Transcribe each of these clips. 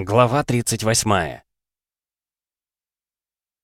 Глава 38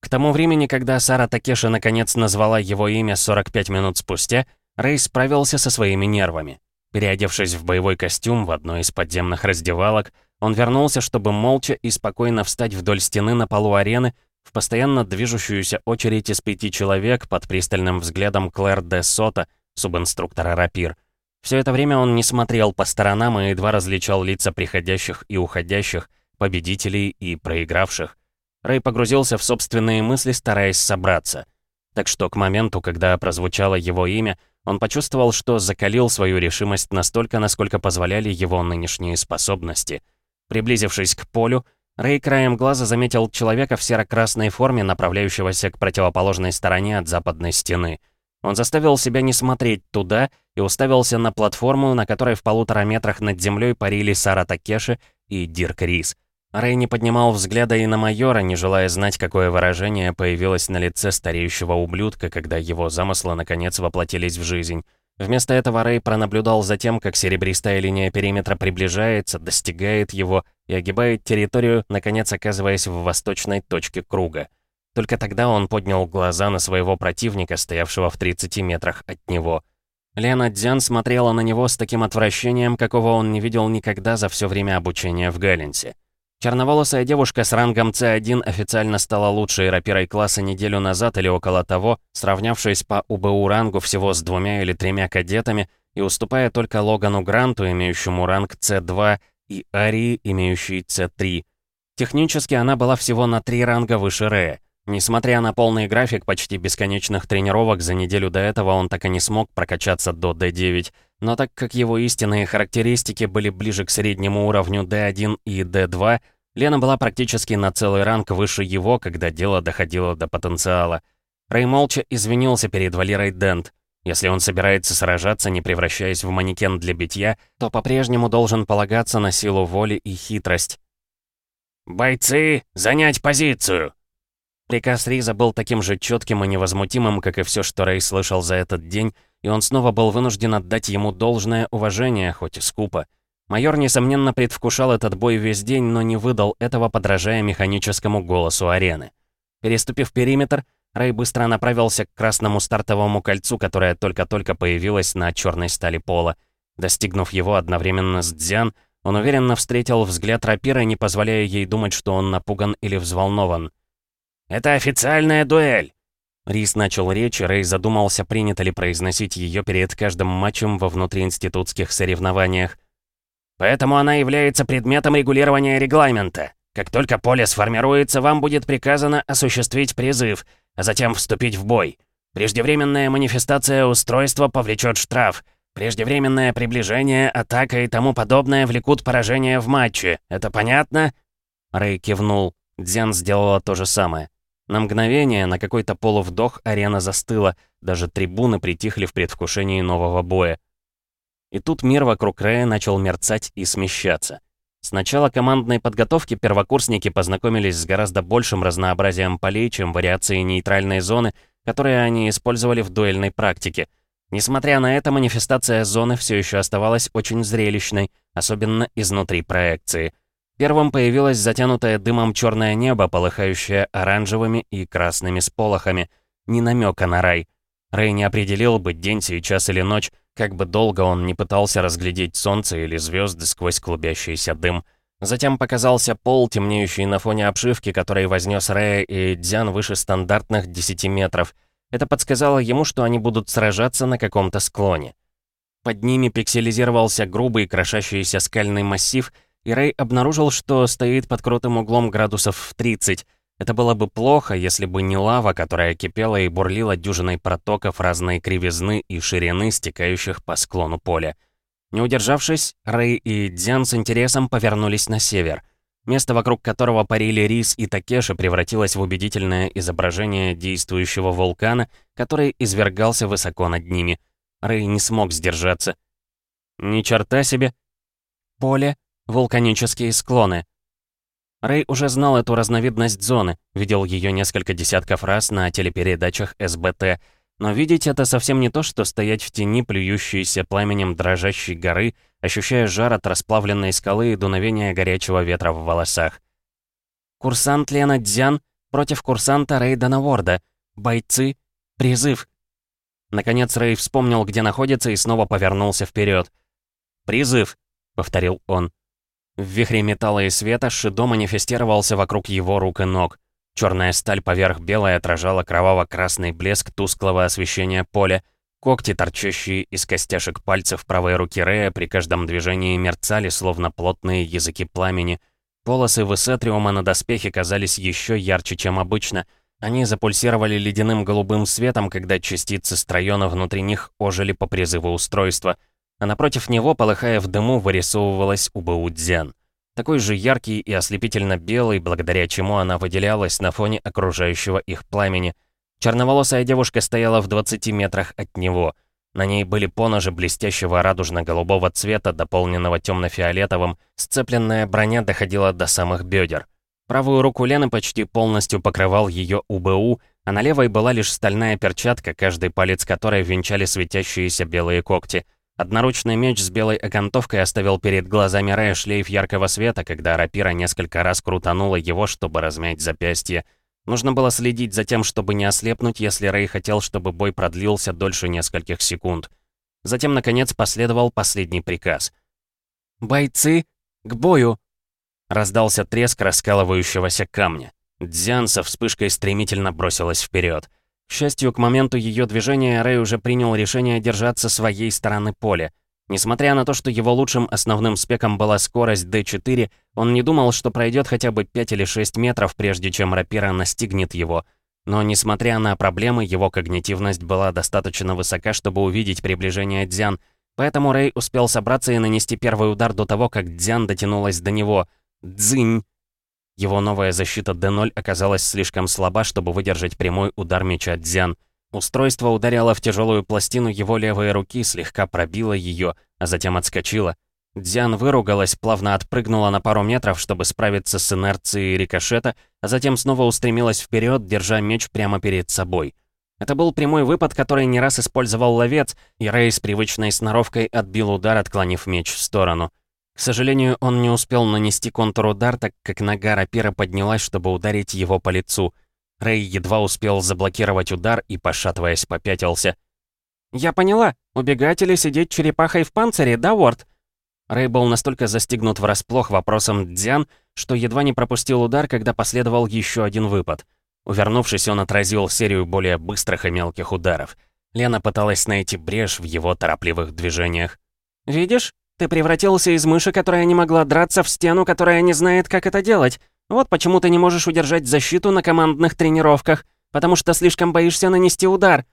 К тому времени, когда Сара Такеши наконец назвала его имя 45 минут спустя, Рэй справился со своими нервами. Переодевшись в боевой костюм в одной из подземных раздевалок, он вернулся, чтобы молча и спокойно встать вдоль стены на полу арены в постоянно движущуюся очередь из пяти человек под пристальным взглядом Клэр де Сота, субинструктора рапир. Все это время он не смотрел по сторонам и едва различал лица приходящих и уходящих, победителей и проигравших. Рэй погрузился в собственные мысли, стараясь собраться. Так что к моменту, когда прозвучало его имя, он почувствовал, что закалил свою решимость настолько, насколько позволяли его нынешние способности. Приблизившись к полю, Рэй краем глаза заметил человека в серо-красной форме, направляющегося к противоположной стороне от западной стены. Он заставил себя не смотреть туда и уставился на платформу, на которой в полутора метрах над землей парили Сара Такеши и Дирк Рис. Рэй не поднимал взгляда и на майора, не желая знать, какое выражение появилось на лице стареющего ублюдка, когда его замыслы наконец воплотились в жизнь. Вместо этого Рэй пронаблюдал за тем, как серебристая линия периметра приближается, достигает его и огибает территорию, наконец оказываясь в восточной точке круга. Только тогда он поднял глаза на своего противника, стоявшего в 30 метрах от него. Лена Дзян смотрела на него с таким отвращением, какого он не видел никогда за все время обучения в Галленсе. Черноволосая девушка с рангом C1 официально стала лучшей рапирой класса неделю назад или около того, сравнявшись по УБУ рангу всего с двумя или тремя кадетами и уступая только Логану Гранту, имеющему ранг C2, и Арии, имеющей C3. Технически она была всего на три ранга выше Рея. Несмотря на полный график почти бесконечных тренировок, за неделю до этого он так и не смог прокачаться до D9, но так как его истинные характеристики были ближе к среднему уровню D1 и D2, Лена была практически на целый ранг выше его, когда дело доходило до потенциала. Рэй молча извинился перед Валерой Дент. Если он собирается сражаться, не превращаясь в манекен для битья, то по-прежнему должен полагаться на силу воли и хитрость. «Бойцы, занять позицию!» Приказ Риза был таким же четким и невозмутимым, как и все, что Рэй слышал за этот день, и он снова был вынужден отдать ему должное уважение, хоть и скупо. Майор, несомненно, предвкушал этот бой весь день, но не выдал этого, подражая механическому голосу арены. Переступив периметр, Рэй быстро направился к красному стартовому кольцу, которое только-только появилось на черной стали пола. Достигнув его одновременно с Дзян, он уверенно встретил взгляд рапира, не позволяя ей думать, что он напуган или взволнован. «Это официальная дуэль!» Рис начал речь, и Рэй задумался, принято ли произносить ее перед каждым матчем во внутриинститутских соревнованиях. Поэтому она является предметом регулирования регламента. Как только поле сформируется, вам будет приказано осуществить призыв, а затем вступить в бой. Преждевременная манифестация устройства повлечет штраф. Преждевременное приближение, атака и тому подобное влекут поражение в матче. Это понятно?» Рэй кивнул. Дзян сделала то же самое. На мгновение, на какой-то полувдох, арена застыла. Даже трибуны притихли в предвкушении нового боя. И тут мир вокруг Рэя начал мерцать и смещаться. С начала командной подготовки первокурсники познакомились с гораздо большим разнообразием полей, чем вариации нейтральной зоны, которые они использовали в дуэльной практике. Несмотря на это, манифестация зоны все еще оставалась очень зрелищной, особенно изнутри проекции. Первым появилось затянутое дымом черное небо, полыхающее оранжевыми и красными сполохами. Ни намека на рай. Рэй не определил бы день сейчас или ночь, как бы долго он не пытался разглядеть солнце или звезды сквозь клубящийся дым. Затем показался пол, темнеющий на фоне обшивки, который вознес Рэя и Дзян выше стандартных 10 метров. Это подсказало ему, что они будут сражаться на каком-то склоне. Под ними пикселизировался грубый крошащийся скальный массив, и Рэй обнаружил, что стоит под крутым углом градусов в 30, это было бы плохо, если бы не лава, которая кипела и бурлила дюжиной протоков разной кривизны и ширины, стекающих по склону поля. Не удержавшись, Рэй и Дзян с интересом повернулись на север. Место, вокруг которого парили Рис и Такеши, превратилось в убедительное изображение действующего вулкана, который извергался высоко над ними. Рэй не смог сдержаться. «Ни черта себе!» «Поле, вулканические склоны», Рэй уже знал эту разновидность зоны, видел ее несколько десятков раз на телепередачах СБТ, но видеть это совсем не то, что стоять в тени плюющейся пламенем дрожащей горы, ощущая жар от расплавленной скалы и дуновение горячего ветра в волосах. «Курсант Лена Дзян против курсанта Рейдена Ворда. Бойцы. Призыв». Наконец Рэй вспомнил, где находится, и снова повернулся вперед. «Призыв», — повторил он. В вихре металла и света Шидо манифестировался вокруг его рук и ног. Черная сталь поверх белой отражала кроваво-красный блеск тусклого освещения поля. Когти, торчащие из костяшек пальцев правой руки Рея, при каждом движении мерцали, словно плотные языки пламени. Полосы высетриума на доспехе казались еще ярче, чем обычно. Они запульсировали ледяным голубым светом, когда частицы стройона внутри них ожили по призыву устройства. А напротив него, полыхая в дыму, вырисовывалась Убаудзян такой же яркий и ослепительно белый, благодаря чему она выделялась на фоне окружающего их пламени. Черноволосая девушка стояла в 20 метрах от него. На ней были поножи блестящего радужно-голубого цвета, дополненного темно-фиолетовым, сцепленная броня доходила до самых бедер. Правую руку Лены почти полностью покрывал ее УБУ, а на левой была лишь стальная перчатка, каждый палец которой венчали светящиеся белые когти. Одноручный меч с белой окантовкой оставил перед глазами Рэя шлейф яркого света, когда рапира несколько раз крутанула его, чтобы размять запястье. Нужно было следить за тем, чтобы не ослепнуть, если Рэй хотел, чтобы бой продлился дольше нескольких секунд. Затем, наконец, последовал последний приказ. «Бойцы, к бою!» Раздался треск раскалывающегося камня. Дзян со вспышкой стремительно бросилась вперед. К счастью, к моменту ее движения Рэй уже принял решение держаться своей стороны поля. Несмотря на то, что его лучшим основным спеком была скорость D4, он не думал, что пройдет хотя бы 5 или 6 метров, прежде чем рапира настигнет его. Но, несмотря на проблемы, его когнитивность была достаточно высока, чтобы увидеть приближение Дзян, поэтому Рэй успел собраться и нанести первый удар до того, как Дзян дотянулась до него. Дзынь! Его новая защита D0 оказалась слишком слаба, чтобы выдержать прямой удар меча Дзян. Устройство ударило в тяжелую пластину его левой руки, слегка пробило ее, а затем отскочило. Дзян выругалась, плавно отпрыгнула на пару метров, чтобы справиться с инерцией рикошета, а затем снова устремилась вперед, держа меч прямо перед собой. Это был прямой выпад, который не раз использовал ловец, и Рэй с привычной сноровкой отбил удар, отклонив меч в сторону. К сожалению, он не успел нанести контур-удар, так как нога рапира поднялась, чтобы ударить его по лицу. Рэй едва успел заблокировать удар и, пошатываясь, попятился. «Я поняла. Убегать или сидеть черепахой в панцире, да, Уорд?» Рэй был настолько застигнут врасплох вопросом Дзян, что едва не пропустил удар, когда последовал еще один выпад. Увернувшись, он отразил серию более быстрых и мелких ударов. Лена пыталась найти брешь в его торопливых движениях. «Видишь? Ты превратился из мыши, которая не могла драться, в стену, которая не знает, как это делать. Вот почему ты не можешь удержать защиту на командных тренировках, потому что слишком боишься нанести удар».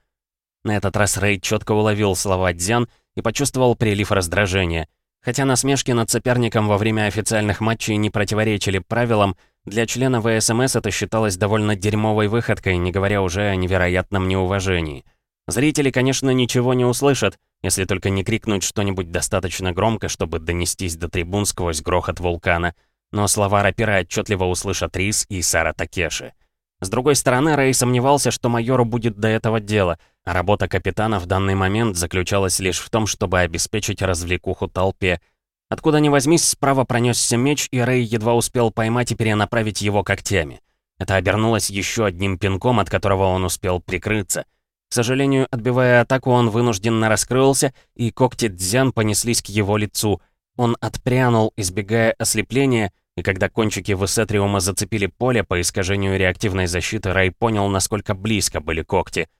На этот раз Рэй четко уловил слова Дзян и почувствовал прилив раздражения. Хотя насмешки над соперником во время официальных матчей не противоречили правилам, для члена ВСМС это считалось довольно дерьмовой выходкой, не говоря уже о невероятном неуважении. Зрители, конечно, ничего не услышат, если только не крикнуть что-нибудь достаточно громко, чтобы донестись до трибун сквозь грохот вулкана. Но слова рапира отчетливо услышат Рис и Сара Такеши. С другой стороны, Рэй сомневался, что майору будет до этого дела, а работа капитана в данный момент заключалась лишь в том, чтобы обеспечить развлекуху толпе. Откуда ни возьмись, справа пронесся меч, и Рэй едва успел поймать и перенаправить его когтями. Это обернулось еще одним пинком, от которого он успел прикрыться — к сожалению, отбивая атаку, он вынужденно раскрылся, и когти Дзян понеслись к его лицу. Он отпрянул, избегая ослепления, и когда кончики высетриума зацепили поле по искажению реактивной защиты, Рай понял, насколько близко были когти.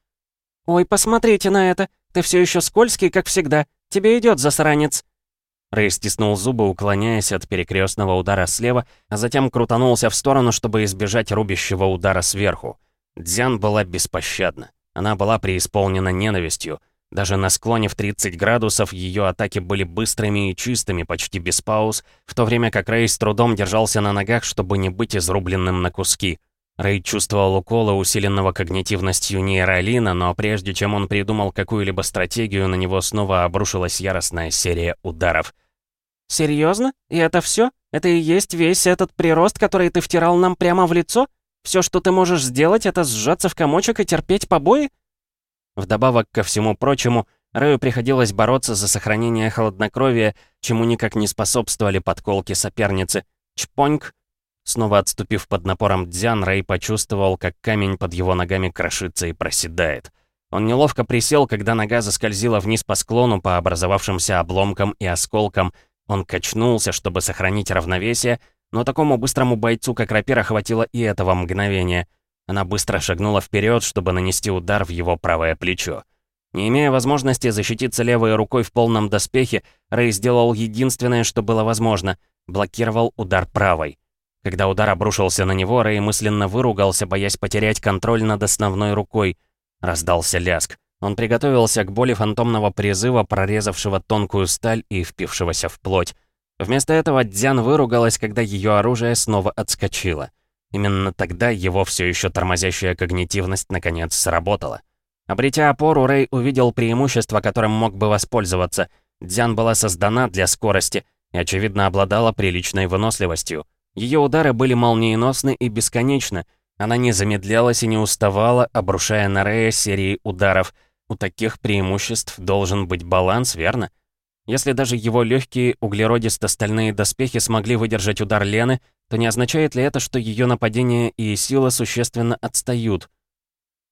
«Ой, посмотрите на это! Ты все еще скользкий, как всегда. Тебе идет, засранец!» Рэй стиснул зубы, уклоняясь от перекрестного удара слева, а затем крутанулся в сторону, чтобы избежать рубящего удара сверху. Дзян была беспощадна. Она была преисполнена ненавистью. Даже на склоне в 30 градусов ее атаки были быстрыми и чистыми, почти без пауз, в то время как Рэй с трудом держался на ногах, чтобы не быть изрубленным на куски. Рэй чувствовал уколы усиленного когнитивностью нейролина, но прежде чем он придумал какую-либо стратегию, на него снова обрушилась яростная серия ударов. «Серьезно? И это все? Это и есть весь этот прирост, который ты втирал нам прямо в лицо?» Все, что ты можешь сделать, это сжаться в комочек и терпеть побои?» Вдобавок ко всему прочему, Рэю приходилось бороться за сохранение холоднокровия, чему никак не способствовали подколки соперницы. Чпоньк! Снова отступив под напором Дзян, Рэй почувствовал, как камень под его ногами крошится и проседает. Он неловко присел, когда нога заскользила вниз по склону по образовавшимся обломкам и осколкам. Он качнулся, чтобы сохранить равновесие, но такому быстрому бойцу, как рапира, хватило и этого мгновения. Она быстро шагнула вперед, чтобы нанести удар в его правое плечо. Не имея возможности защититься левой рукой в полном доспехе, Рэй сделал единственное, что было возможно — блокировал удар правой. Когда удар обрушился на него, Рэй мысленно выругался, боясь потерять контроль над основной рукой. Раздался ляск. Он приготовился к боли фантомного призыва, прорезавшего тонкую сталь и впившегося в плоть. Вместо этого Дзян выругалась, когда ее оружие снова отскочило. Именно тогда его все еще тормозящая когнитивность наконец сработала. Обретя опору, Рэй увидел преимущество, которым мог бы воспользоваться. Дзян была создана для скорости и, очевидно, обладала приличной выносливостью. Ее удары были молниеносны и бесконечны. Она не замедлялась и не уставала, обрушая на Рэя серии ударов. У таких преимуществ должен быть баланс, верно? Если даже его легкие углеродисто-стальные доспехи смогли выдержать удар Лены, то не означает ли это, что ее нападение и сила существенно отстают?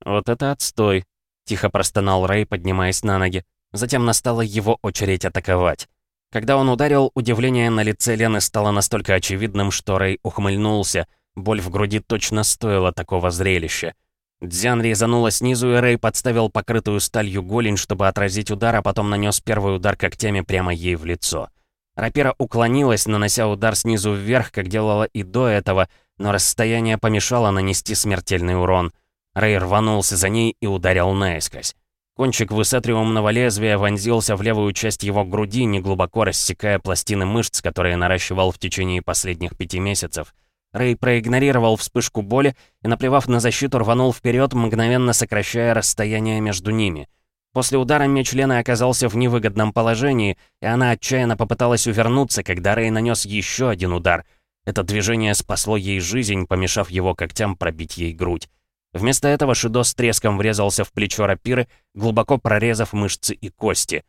«Вот это отстой», — тихо простонал Рэй, поднимаясь на ноги. Затем настала его очередь атаковать. Когда он ударил, удивление на лице Лены стало настолько очевидным, что Рэй ухмыльнулся. Боль в груди точно стоила такого зрелища. Дзян резанула снизу, и Рэй подставил покрытую сталью голень, чтобы отразить удар, а потом нанес первый удар когтями прямо ей в лицо. Рапира уклонилась, нанося удар снизу вверх, как делала и до этого, но расстояние помешало нанести смертельный урон. Рэй рванулся за ней и ударил наискось. Кончик высетриумного лезвия вонзился в левую часть его груди, неглубоко рассекая пластины мышц, которые наращивал в течение последних пяти месяцев. Рэй проигнорировал вспышку боли и, наплевав на защиту, рванул вперед, мгновенно сокращая расстояние между ними. После удара меч Лены оказался в невыгодном положении, и она отчаянно попыталась увернуться, когда Рэй нанес еще один удар. Это движение спасло ей жизнь, помешав его когтям пробить ей грудь. Вместо этого Шидо с треском врезался в плечо рапиры, глубоко прорезав мышцы и кости.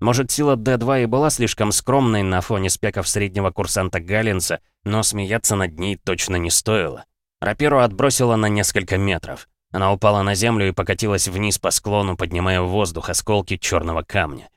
Может, сила Д-2 и была слишком скромной на фоне спеков среднего курсанта Галлинса, но смеяться над ней точно не стоило. Рапиру отбросила на несколько метров. Она упала на землю и покатилась вниз по склону, поднимая в воздух осколки черного камня.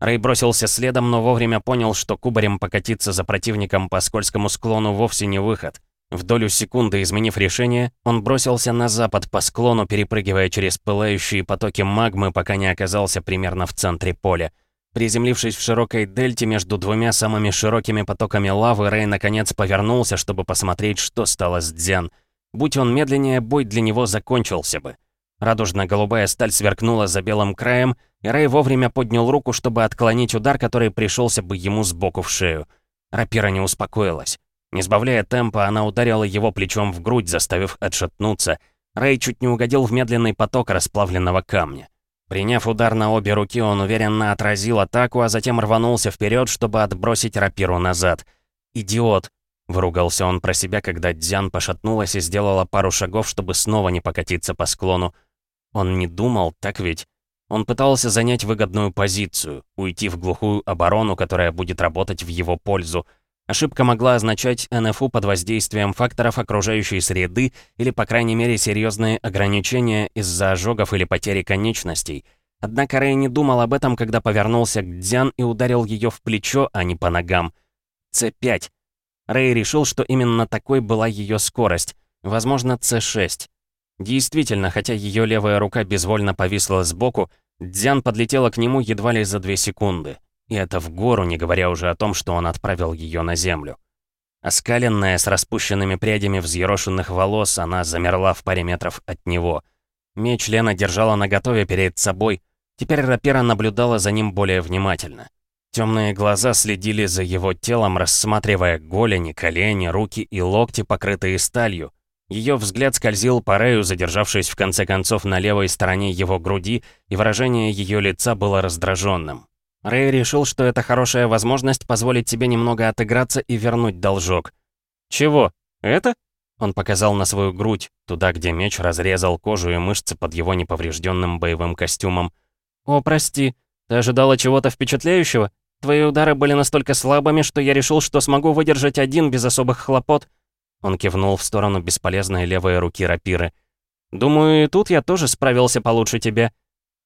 Рэй бросился следом, но вовремя понял, что кубарем покатиться за противником по скользкому склону вовсе не выход. В долю секунды, изменив решение, он бросился на запад по склону, перепрыгивая через пылающие потоки магмы, пока не оказался примерно в центре поля. Приземлившись в широкой дельте между двумя самыми широкими потоками лавы, Рэй наконец повернулся, чтобы посмотреть, что стало с Дзян. Будь он медленнее, бой для него закончился бы. Радужно-голубая сталь сверкнула за белым краем, и Рэй вовремя поднял руку, чтобы отклонить удар, который пришелся бы ему сбоку в шею. Рапира не успокоилась. Не сбавляя темпа, она ударила его плечом в грудь, заставив отшатнуться. Рэй чуть не угодил в медленный поток расплавленного камня. Приняв удар на обе руки, он уверенно отразил атаку, а затем рванулся вперед, чтобы отбросить рапиру назад. «Идиот!» — выругался он про себя, когда Дзян пошатнулась и сделала пару шагов, чтобы снова не покатиться по склону. Он не думал, так ведь? Он пытался занять выгодную позицию, уйти в глухую оборону, которая будет работать в его пользу — Ошибка могла означать НФУ под воздействием факторов окружающей среды или, по крайней мере, серьезные ограничения из-за ожогов или потери конечностей. Однако Рэй не думал об этом, когда повернулся к Дзян и ударил ее в плечо, а не по ногам. С5. Рэй решил, что именно такой была ее скорость. Возможно, С6. Действительно, хотя ее левая рука безвольно повисла сбоку, Дзян подлетела к нему едва ли за две секунды. И это в гору, не говоря уже о том, что он отправил ее на землю. Оскаленная, с распущенными прядями взъерошенных волос, она замерла в паре метров от него. Меч Лена держала наготове перед собой. Теперь рапира наблюдала за ним более внимательно. Темные глаза следили за его телом, рассматривая голени, колени, руки и локти, покрытые сталью. Ее взгляд скользил по Рэю, задержавшись в конце концов на левой стороне его груди, и выражение ее лица было раздраженным. Рэй решил, что это хорошая возможность позволить себе немного отыграться и вернуть должок. «Чего? Это?» Он показал на свою грудь, туда, где меч разрезал кожу и мышцы под его неповрежденным боевым костюмом. «О, прости». Ты ожидала чего-то впечатляющего? Твои удары были настолько слабыми, что я решил, что смогу выдержать один без особых хлопот». Он кивнул в сторону бесполезной левой руки рапиры. «Думаю, и тут я тоже справился получше тебя».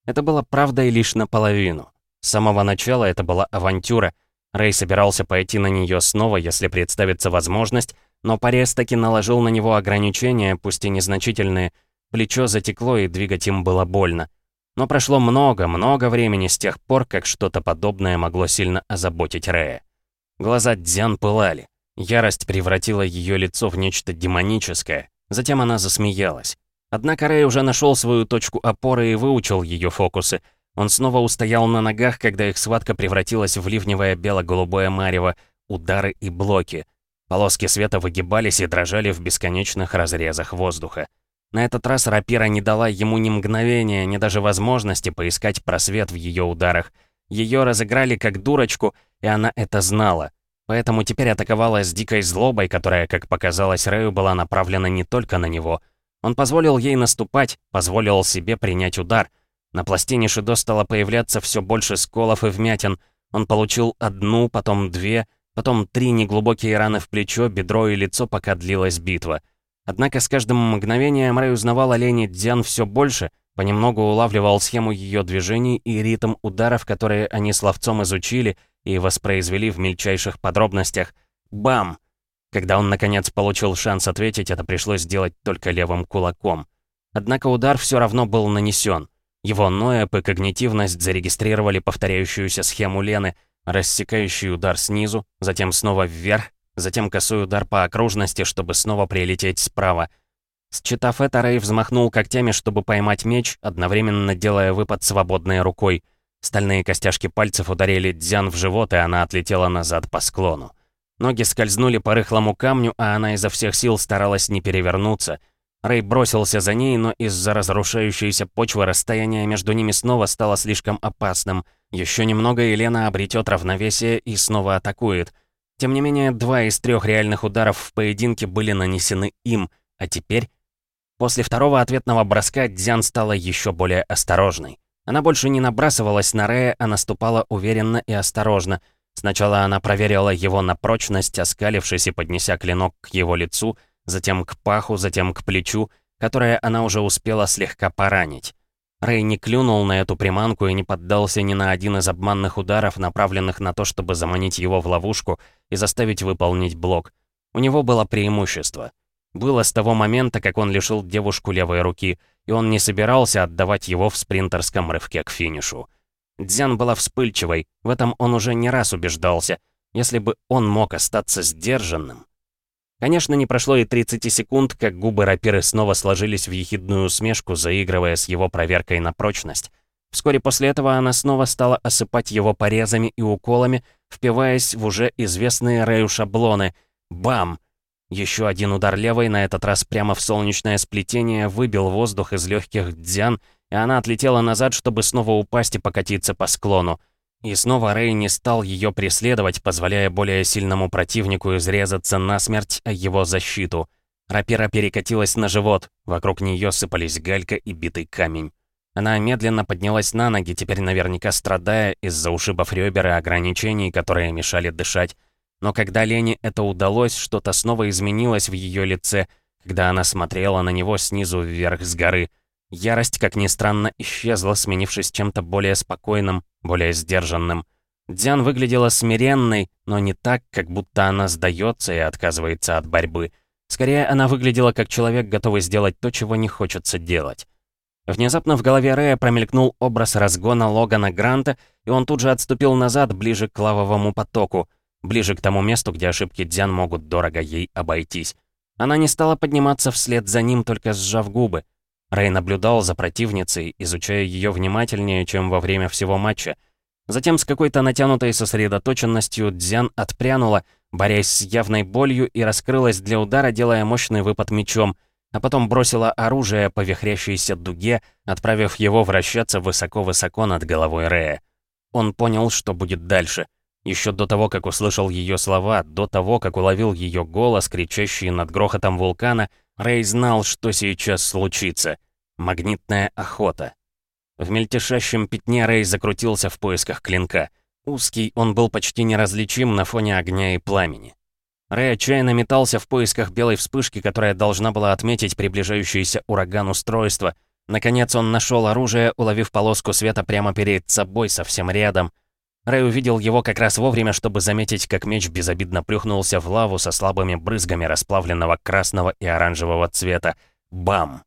Это было правдой лишь наполовину. С самого начала это была авантюра. Рэй собирался пойти на нее снова, если представится возможность, но Порез таки наложил на него ограничения, пусть и незначительные. Плечо затекло, и двигать им было больно. Но прошло много-много времени с тех пор, как что-то подобное могло сильно озаботить Рэя. Глаза Дзян пылали. Ярость превратила ее лицо в нечто демоническое. Затем она засмеялась. Однако Рэй уже нашел свою точку опоры и выучил ее фокусы. Он снова устоял на ногах, когда их схватка превратилась в ливневое бело-голубое марево, удары и блоки. Полоски света выгибались и дрожали в бесконечных разрезах воздуха. На этот раз рапира не дала ему ни мгновения, ни даже возможности поискать просвет в ее ударах. Ее разыграли как дурочку, и она это знала. Поэтому теперь атаковала с дикой злобой, которая, как показалось Рэю, была направлена не только на него. Он позволил ей наступать, позволил себе принять удар. На пластине Шидо стало появляться все больше сколов и вмятин. Он получил одну, потом две, потом три неглубокие раны в плечо, бедро и лицо, пока длилась битва. Однако с каждым мгновением Рэй узнавал о Лене Дзян все больше, понемногу улавливал схему ее движений и ритм ударов, которые они с ловцом изучили и воспроизвели в мельчайших подробностях. Бам! Когда он, наконец, получил шанс ответить, это пришлось сделать только левым кулаком. Однако удар все равно был нанесен. Его ноэп и когнитивность зарегистрировали повторяющуюся схему Лены, рассекающий удар снизу, затем снова вверх, затем косой удар по окружности, чтобы снова прилететь справа. Считав это, Рэй взмахнул когтями, чтобы поймать меч, одновременно делая выпад свободной рукой. Стальные костяшки пальцев ударили Дзян в живот, и она отлетела назад по склону. Ноги скользнули по рыхлому камню, а она изо всех сил старалась не перевернуться. Рэй бросился за ней, но из-за разрушающейся почвы расстояние между ними снова стало слишком опасным. Еще немного, и Лена обретет равновесие и снова атакует. Тем не менее, два из трех реальных ударов в поединке были нанесены им, а теперь... После второго ответного броска Дзян стала еще более осторожной. Она больше не набрасывалась на Рея, а наступала уверенно и осторожно. Сначала она проверила его на прочность, оскалившись и поднеся клинок к его лицу, затем к паху, затем к плечу, которое она уже успела слегка поранить. Рэй не клюнул на эту приманку и не поддался ни на один из обманных ударов, направленных на то, чтобы заманить его в ловушку и заставить выполнить блок. У него было преимущество. Было с того момента, как он лишил девушку левой руки, и он не собирался отдавать его в спринтерском рывке к финишу. Дзян была вспыльчивой, в этом он уже не раз убеждался. Если бы он мог остаться сдержанным, Конечно, не прошло и 30 секунд, как губы рапиры снова сложились в ехидную усмешку, заигрывая с его проверкой на прочность. Вскоре после этого она снова стала осыпать его порезами и уколами, впиваясь в уже известные Рэю шаблоны. Бам! Еще один удар левой, на этот раз прямо в солнечное сплетение, выбил воздух из легких дзян, и она отлетела назад, чтобы снова упасть и покатиться по склону. И снова Рэй не стал ее преследовать, позволяя более сильному противнику изрезаться насмерть о его защиту. Рапира перекатилась на живот, вокруг нее сыпались галька и битый камень. Она медленно поднялась на ноги, теперь наверняка страдая из-за ушибов ребер и ограничений, которые мешали дышать. Но когда Лене это удалось, что-то снова изменилось в ее лице, когда она смотрела на него снизу вверх с горы — Ярость, как ни странно, исчезла, сменившись чем-то более спокойным, более сдержанным. Дзян выглядела смиренной, но не так, как будто она сдается и отказывается от борьбы. Скорее, она выглядела как человек, готовый сделать то, чего не хочется делать. Внезапно в голове Рэя промелькнул образ разгона Логана Гранта, и он тут же отступил назад, ближе к лавовому потоку, ближе к тому месту, где ошибки Дзян могут дорого ей обойтись. Она не стала подниматься вслед за ним, только сжав губы. Рэй наблюдал за противницей, изучая ее внимательнее, чем во время всего матча. Затем с какой-то натянутой сосредоточенностью Дзян отпрянула, борясь с явной болью и раскрылась для удара, делая мощный выпад мечом, а потом бросила оружие по вихрящейся дуге, отправив его вращаться высоко-высоко над головой Рэя. Он понял, что будет дальше. Еще до того, как услышал ее слова, до того, как уловил ее голос, кричащий над грохотом вулкана, Рэй знал, что сейчас случится. Магнитная охота. В мельтешащем пятне Рэй закрутился в поисках клинка. Узкий, он был почти неразличим на фоне огня и пламени. Рэй отчаянно метался в поисках белой вспышки, которая должна была отметить приближающийся ураган устройства. Наконец он нашел оружие, уловив полоску света прямо перед собой, совсем рядом. Рэй увидел его как раз вовремя, чтобы заметить, как меч безобидно плюхнулся в лаву со слабыми брызгами расплавленного красного и оранжевого цвета. Бам!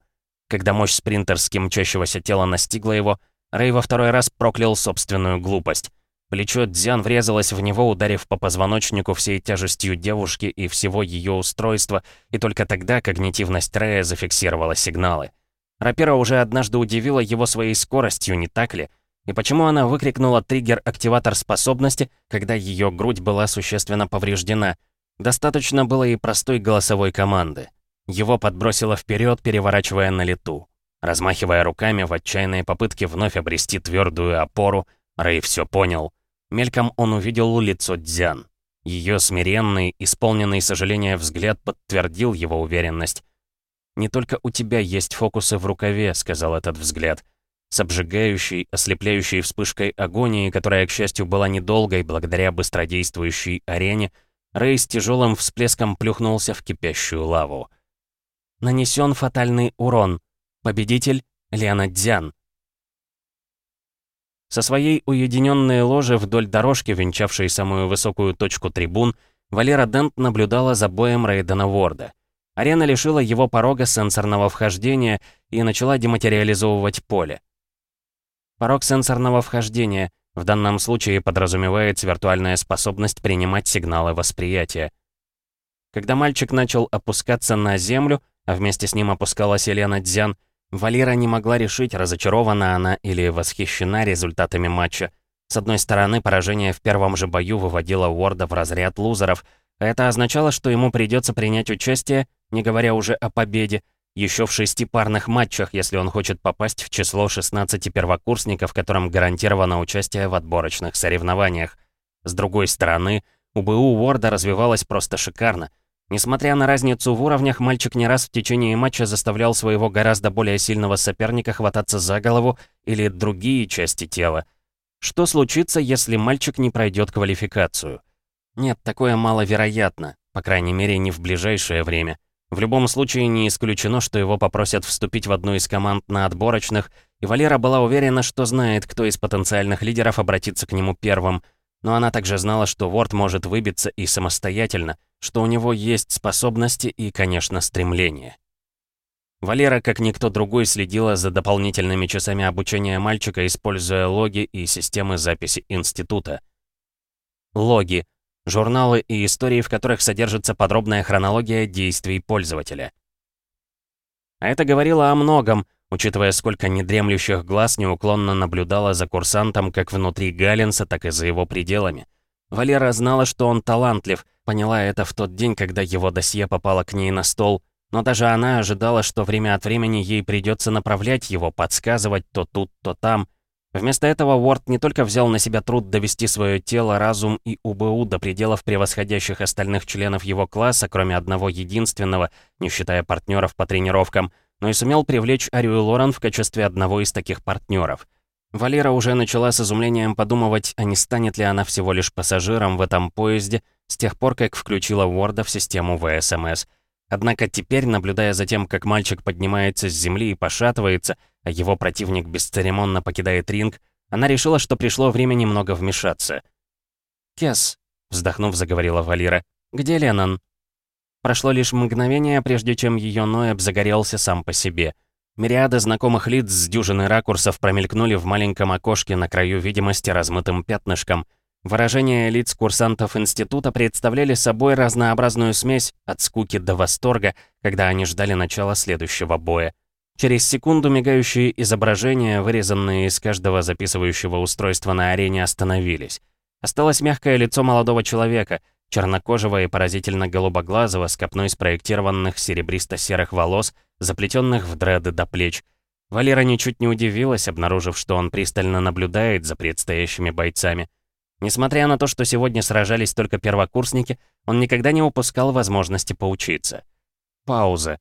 Когда мощь спринтерски мчащегося тела настигла его, Рэй во второй раз проклял собственную глупость. Плечо Дзян врезалось в него, ударив по позвоночнику всей тяжестью девушки и всего ее устройства, и только тогда когнитивность Рэя зафиксировала сигналы. Рапира уже однажды удивила его своей скоростью, не так ли? И почему она выкрикнула триггер-активатор способности, когда ее грудь была существенно повреждена? Достаточно было и простой голосовой команды. Его подбросило вперед, переворачивая на лету. Размахивая руками в отчаянной попытке вновь обрести твердую опору, Рэй все понял. Мельком он увидел лицо Дзян. Ее смиренный, исполненный сожаления взгляд подтвердил его уверенность. «Не только у тебя есть фокусы в рукаве», — сказал этот взгляд. С обжигающей, ослепляющей вспышкой агонии, которая, к счастью, была недолгой благодаря быстродействующей арене, Рэй с тяжелым всплеском плюхнулся в кипящую лаву. Нанесен фатальный урон. Победитель — Лена Дзян. Со своей уединенной ложи вдоль дорожки, венчавшей самую высокую точку трибун, Валера Дент наблюдала за боем Рейдена Ворда. Арена лишила его порога сенсорного вхождения и начала дематериализовывать поле. Порог сенсорного вхождения в данном случае подразумевается виртуальная способность принимать сигналы восприятия. Когда мальчик начал опускаться на землю, а вместе с ним опускалась Елена Дзян, Валера не могла решить, разочарована она или восхищена результатами матча. С одной стороны, поражение в первом же бою выводило Уорда в разряд лузеров, а это означало, что ему придется принять участие, не говоря уже о победе, еще в шести парных матчах, если он хочет попасть в число 16 первокурсников, которым гарантировано участие в отборочных соревнованиях. С другой стороны, УБУ Уорда развивалась просто шикарно — Несмотря на разницу в уровнях, мальчик не раз в течение матча заставлял своего гораздо более сильного соперника хвататься за голову или другие части тела. Что случится, если мальчик не пройдет квалификацию? Нет, такое маловероятно, по крайней мере, не в ближайшее время. В любом случае не исключено, что его попросят вступить в одну из команд на отборочных, и Валера была уверена, что знает, кто из потенциальных лидеров обратится к нему первым — но она также знала, что Ворд может выбиться и самостоятельно, что у него есть способности и, конечно, стремления. Валера, как никто другой, следила за дополнительными часами обучения мальчика, используя логи и системы записи института. Логи — журналы и истории, в которых содержится подробная хронология действий пользователя. А это говорило о многом, учитывая, сколько недремлющих глаз неуклонно наблюдала за курсантом как внутри Галлинса, так и за его пределами. Валера знала, что он талантлив, поняла это в тот день, когда его досье попало к ней на стол, но даже она ожидала, что время от времени ей придется направлять его, подсказывать то тут, то там. Вместо этого Уорд не только взял на себя труд довести свое тело, разум и УБУ до пределов превосходящих остальных членов его класса, кроме одного единственного, не считая партнеров по тренировкам — но и сумел привлечь Арию Лорен в качестве одного из таких партнеров. Валера уже начала с изумлением подумывать, а не станет ли она всего лишь пассажиром в этом поезде с тех пор, как включила Уорда в систему ВСМС. Однако теперь, наблюдая за тем, как мальчик поднимается с земли и пошатывается, а его противник бесцеремонно покидает ринг, она решила, что пришло время немного вмешаться. «Кес», — вздохнув, заговорила Валера, — «где Леннон?» Прошло лишь мгновение, прежде чем ее Ноэб загорелся сам по себе. Мириады знакомых лиц с дюжины ракурсов промелькнули в маленьком окошке на краю видимости размытым пятнышком. Выражения лиц курсантов института представляли собой разнообразную смесь от скуки до восторга, когда они ждали начала следующего боя. Через секунду мигающие изображения, вырезанные из каждого записывающего устройства на арене, остановились. Осталось мягкое лицо молодого человека — чернокожего и поразительно голубоглазого с копной спроектированных серебристо-серых волос, заплетенных в дреды до плеч. Валера ничуть не удивилась, обнаружив, что он пристально наблюдает за предстоящими бойцами. Несмотря на то, что сегодня сражались только первокурсники, он никогда не упускал возможности поучиться. Пауза.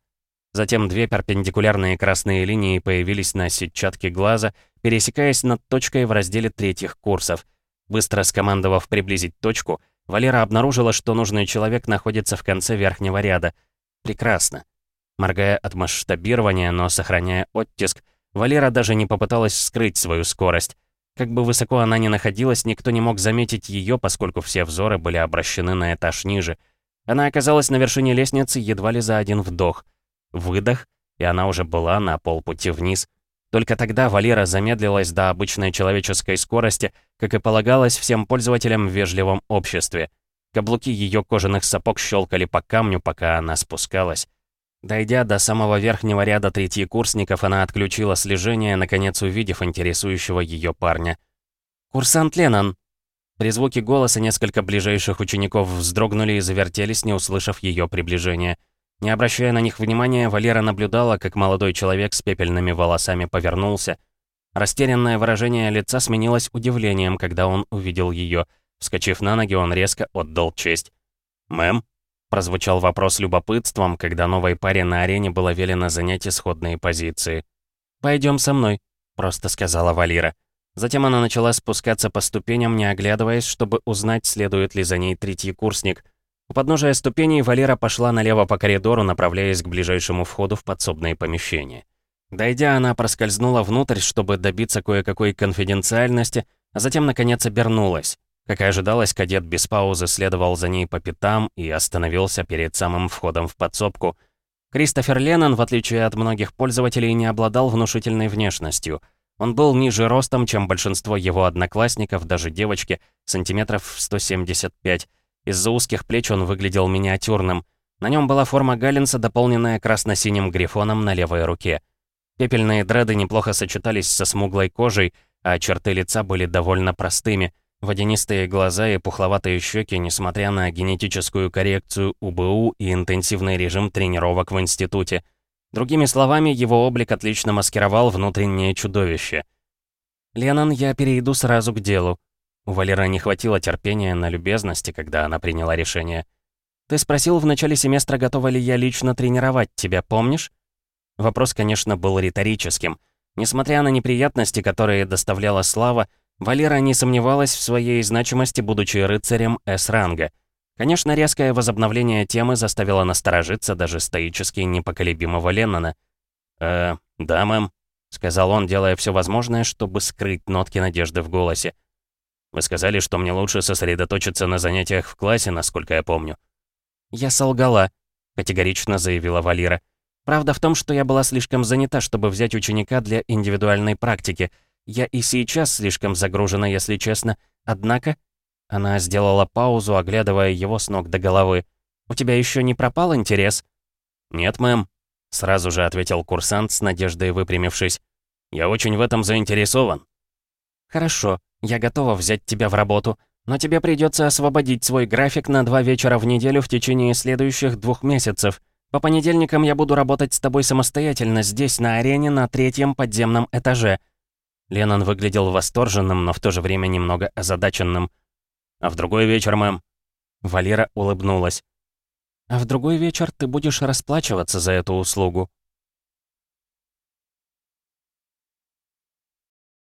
Затем две перпендикулярные красные линии появились на сетчатке глаза, пересекаясь над точкой в разделе третьих курсов. Быстро скомандовав приблизить точку, Валера обнаружила, что нужный человек находится в конце верхнего ряда. Прекрасно. Моргая от масштабирования, но сохраняя оттиск, Валера даже не попыталась скрыть свою скорость. Как бы высоко она ни находилась, никто не мог заметить ее, поскольку все взоры были обращены на этаж ниже. Она оказалась на вершине лестницы едва ли за один вдох. Выдох, и она уже была на полпути вниз. Только тогда Валера замедлилась до обычной человеческой скорости, как и полагалось всем пользователям в вежливом обществе. Каблуки ее кожаных сапог щелкали по камню, пока она спускалась. Дойдя до самого верхнего ряда третьекурсников, она отключила слежение, наконец увидев интересующего ее парня. «Курсант Леннон!» При звуке голоса несколько ближайших учеников вздрогнули и завертелись, не услышав ее приближения. Не обращая на них внимания, Валера наблюдала, как молодой человек с пепельными волосами повернулся. Растерянное выражение лица сменилось удивлением, когда он увидел ее. Вскочив на ноги, он резко отдал честь. «Мэм?» Прозвучал вопрос любопытством, когда новой паре на арене было велено занять исходные позиции. «Пойдем со мной», — просто сказала Валира. Затем она начала спускаться по ступеням, не оглядываясь, чтобы узнать, следует ли за ней третий курсник. У подножия ступеней Валера пошла налево по коридору, направляясь к ближайшему входу в подсобные помещения. Дойдя, она проскользнула внутрь, чтобы добиться кое-какой конфиденциальности, а затем, наконец, обернулась. Как и ожидалось, кадет без паузы следовал за ней по пятам и остановился перед самым входом в подсобку. Кристофер Леннон, в отличие от многих пользователей, не обладал внушительной внешностью. Он был ниже ростом, чем большинство его одноклассников, даже девочки, сантиметров 175. Из-за узких плеч он выглядел миниатюрным. На нем была форма Галлинса, дополненная красно-синим грифоном на левой руке. Пепельные дреды неплохо сочетались со смуглой кожей, а черты лица были довольно простыми — Водянистые глаза и пухловатые щеки, несмотря на генетическую коррекцию УБУ и интенсивный режим тренировок в институте. Другими словами, его облик отлично маскировал внутреннее чудовище. «Леннон, я перейду сразу к делу». У Валера не хватило терпения на любезности, когда она приняла решение. «Ты спросил в начале семестра, готова ли я лично тренировать тебя, помнишь?» Вопрос, конечно, был риторическим. Несмотря на неприятности, которые доставляла Слава, Валера не сомневалась в своей значимости, будучи рыцарем С-ранга. Конечно, резкое возобновление темы заставило насторожиться даже стоически непоколебимого Леннона. «Э, да, мэм», — сказал он, делая все возможное, чтобы скрыть нотки надежды в голосе. «Вы сказали, что мне лучше сосредоточиться на занятиях в классе, насколько я помню». «Я солгала», — категорично заявила Валера. «Правда в том, что я была слишком занята, чтобы взять ученика для индивидуальной практики, я и сейчас слишком загружена, если честно. Однако...» Она сделала паузу, оглядывая его с ног до головы. «У тебя еще не пропал интерес?» «Нет, мэм», — сразу же ответил курсант с надеждой выпрямившись. «Я очень в этом заинтересован». «Хорошо, я готова взять тебя в работу, но тебе придется освободить свой график на два вечера в неделю в течение следующих двух месяцев. По понедельникам я буду работать с тобой самостоятельно здесь, на арене, на третьем подземном этаже». Леннон выглядел восторженным, но в то же время немного озадаченным. «А в другой вечер, мэм?» Валера улыбнулась. «А в другой вечер ты будешь расплачиваться за эту услугу»,